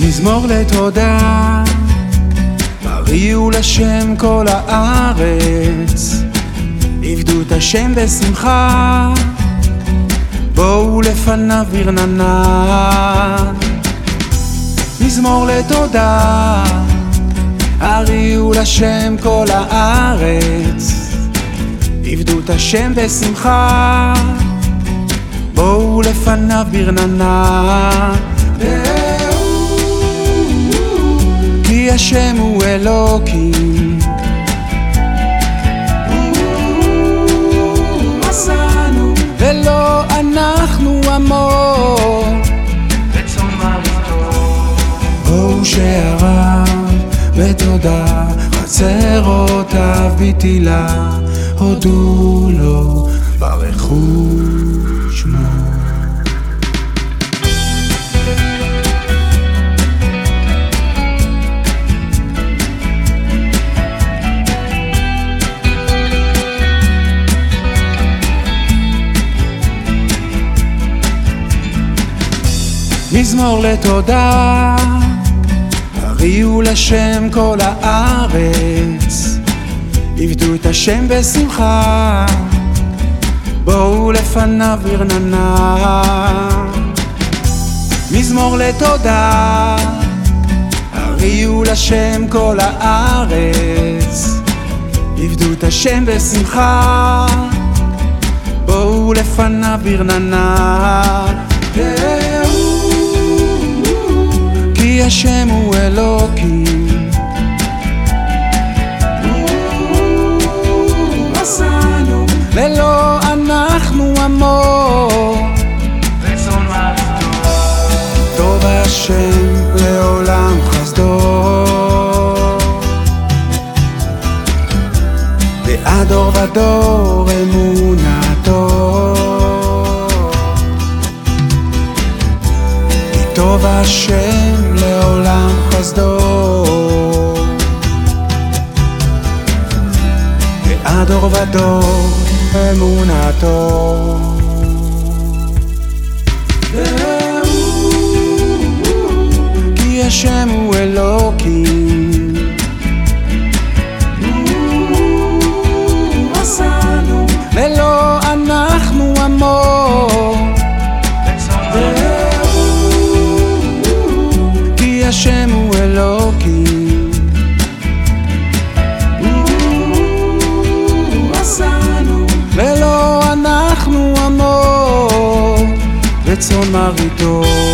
מזמור לתודה, הריעו לשם כל הארץ, עבדו את השם בשמחה, בואו לפניו ברננה. מזמור לתודה, הריעו לשם כל הארץ, עבדו את השם בשמחה, בואו לפניו ברננה. אלוקים. עשנו ולא אנחנו עמו. בואו שעריו בתודה, חצרותיו בתהילה, הודו לו, ברכו שמו. מזמור לתודה, הריעו לשם כל הארץ, עבדו את השם בשמחה, בואו לפניו ברננה. מזמור לתודה, הריעו לשם כל הארץ, עבדו את השם בשמחה, בואו לפניו ברננה. כי השם הוא אלוקים. ולא אנחנו עמו. טוב השם לעולם חסדו. ועד דור ודור אמונתו. טוב השם לעולם חסדו. ועד דור ודור אמונתו כי השם הוא רצון מרעיתו.